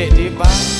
titik di bang